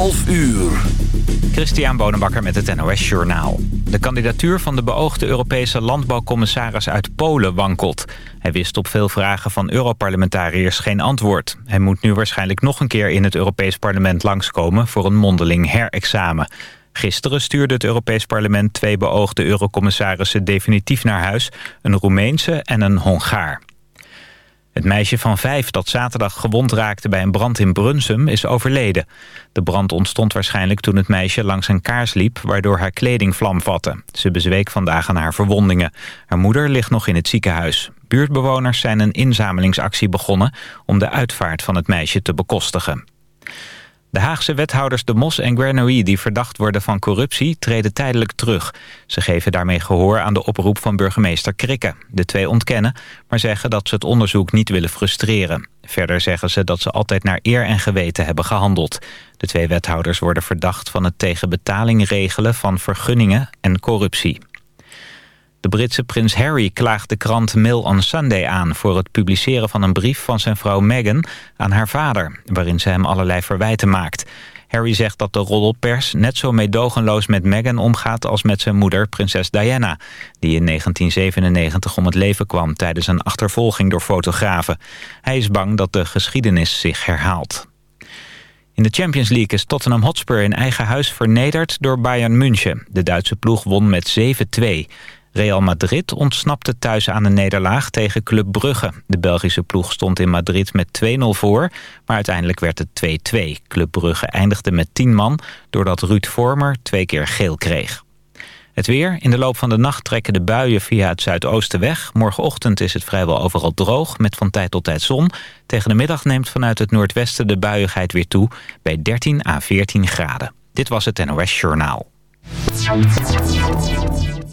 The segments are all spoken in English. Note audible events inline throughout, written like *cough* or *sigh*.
11 uur. Christian Bonenbakker met het NOS Journaal. De kandidatuur van de beoogde Europese landbouwcommissaris uit Polen wankelt. Hij wist op veel vragen van Europarlementariërs geen antwoord. Hij moet nu waarschijnlijk nog een keer in het Europees Parlement langskomen... voor een mondeling herexamen. Gisteren stuurde het Europees Parlement twee beoogde eurocommissarissen definitief naar huis. Een Roemeense en een Hongaar. Het meisje van vijf dat zaterdag gewond raakte bij een brand in Brunsum is overleden. De brand ontstond waarschijnlijk toen het meisje langs een kaars liep... waardoor haar kleding vlam vatte. Ze bezweek vandaag aan haar verwondingen. Haar moeder ligt nog in het ziekenhuis. Buurtbewoners zijn een inzamelingsactie begonnen... om de uitvaart van het meisje te bekostigen. De Haagse wethouders De Mos en Guernoy die verdacht worden van corruptie treden tijdelijk terug. Ze geven daarmee gehoor aan de oproep van burgemeester Krikke. De twee ontkennen, maar zeggen dat ze het onderzoek niet willen frustreren. Verder zeggen ze dat ze altijd naar eer en geweten hebben gehandeld. De twee wethouders worden verdacht van het tegen betaling regelen van vergunningen en corruptie. De Britse prins Harry klaagt de krant Mail on Sunday aan... voor het publiceren van een brief van zijn vrouw Meghan aan haar vader... waarin ze hem allerlei verwijten maakt. Harry zegt dat de roddelpers net zo meedogenloos met Meghan omgaat... als met zijn moeder, prinses Diana... die in 1997 om het leven kwam tijdens een achtervolging door fotografen. Hij is bang dat de geschiedenis zich herhaalt. In de Champions League is Tottenham Hotspur in eigen huis vernederd door Bayern München. De Duitse ploeg won met 7-2. Real Madrid ontsnapte thuis aan een nederlaag tegen Club Brugge. De Belgische ploeg stond in Madrid met 2-0 voor, maar uiteindelijk werd het 2-2. Club Brugge eindigde met 10 man, doordat Ruud Vormer twee keer geel kreeg. Het weer. In de loop van de nacht trekken de buien via het zuidoosten weg. Morgenochtend is het vrijwel overal droog, met van tijd tot tijd zon. Tegen de middag neemt vanuit het noordwesten de buiigheid weer toe, bij 13 à 14 graden. Dit was het NOS Journaal.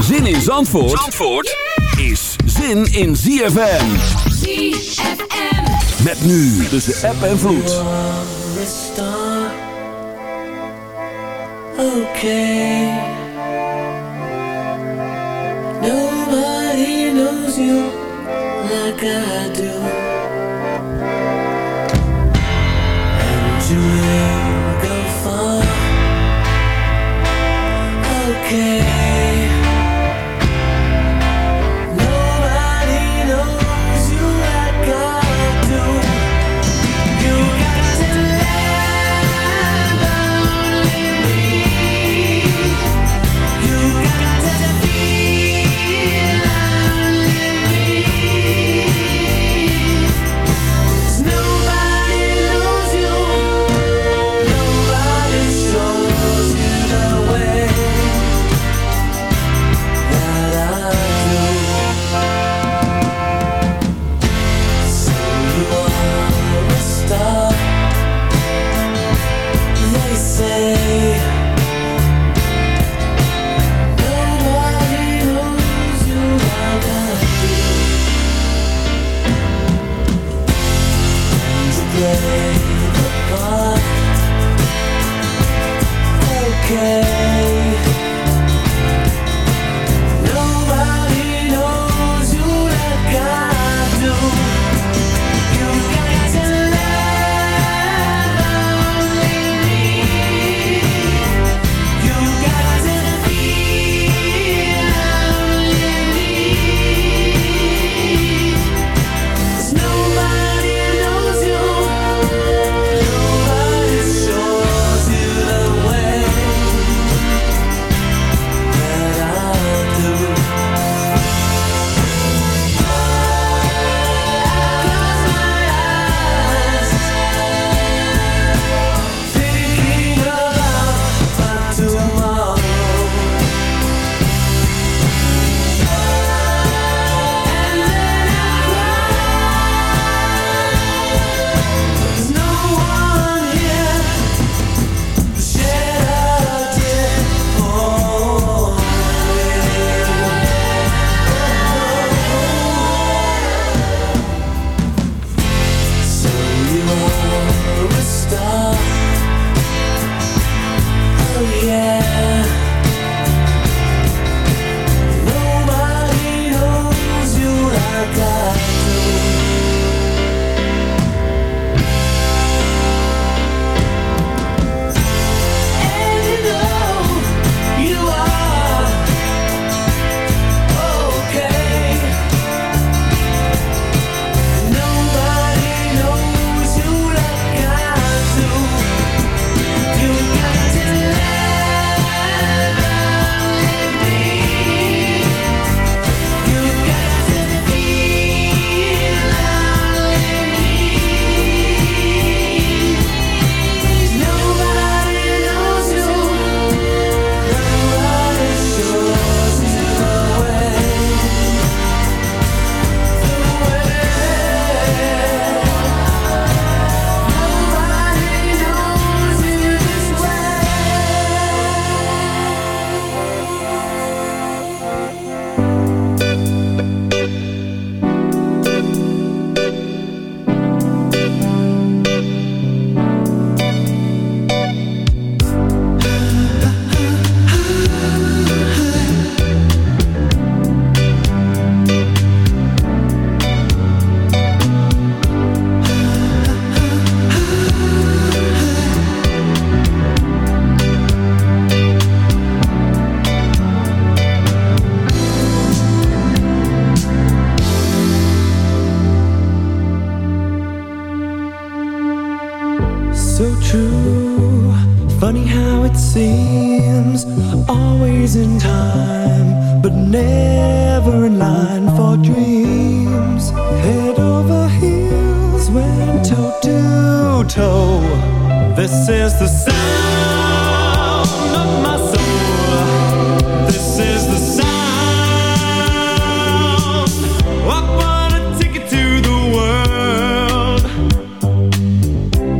Zin in Zandvoort, Zandvoort is zin in ZFM. ZFM. Met nu tussen app en vloed. Okay. Nobody knows you like I do. And you Okay.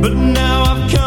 But now I've come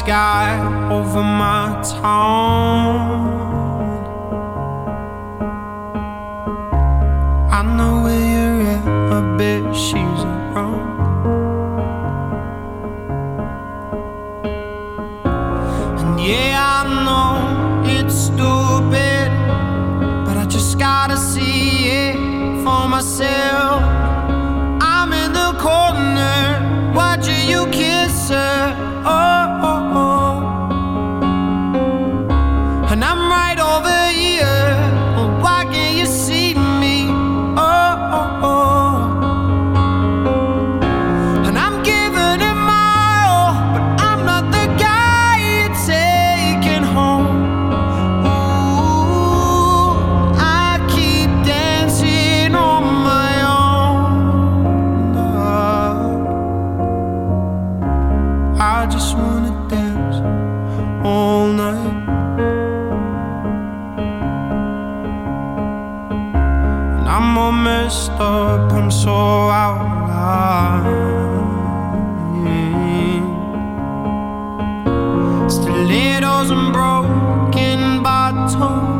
sky over my town. messed up, I'm so out of line. Stilettos and broken bottles.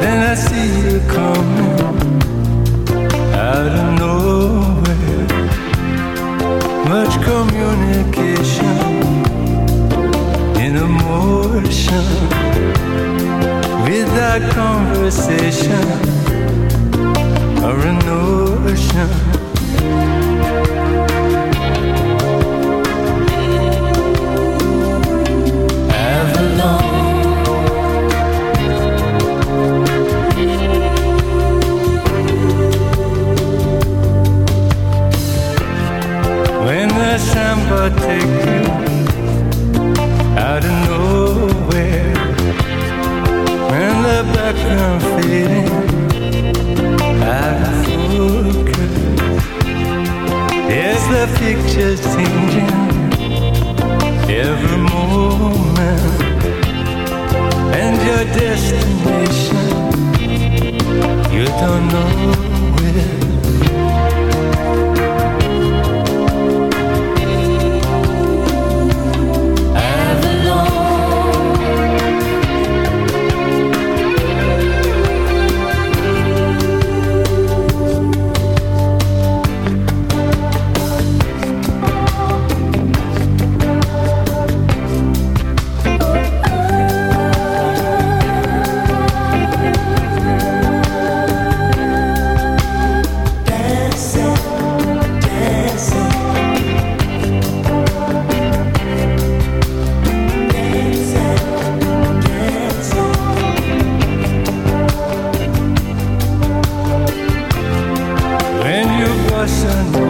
Then I see you coming out of nowhere. Much communication in emotion without conversation or a notion. You bust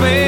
baby.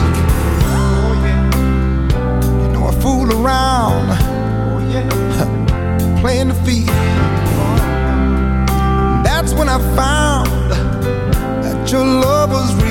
fool around, oh, *laughs* yeah. playing the field. That's when I found that your love was real.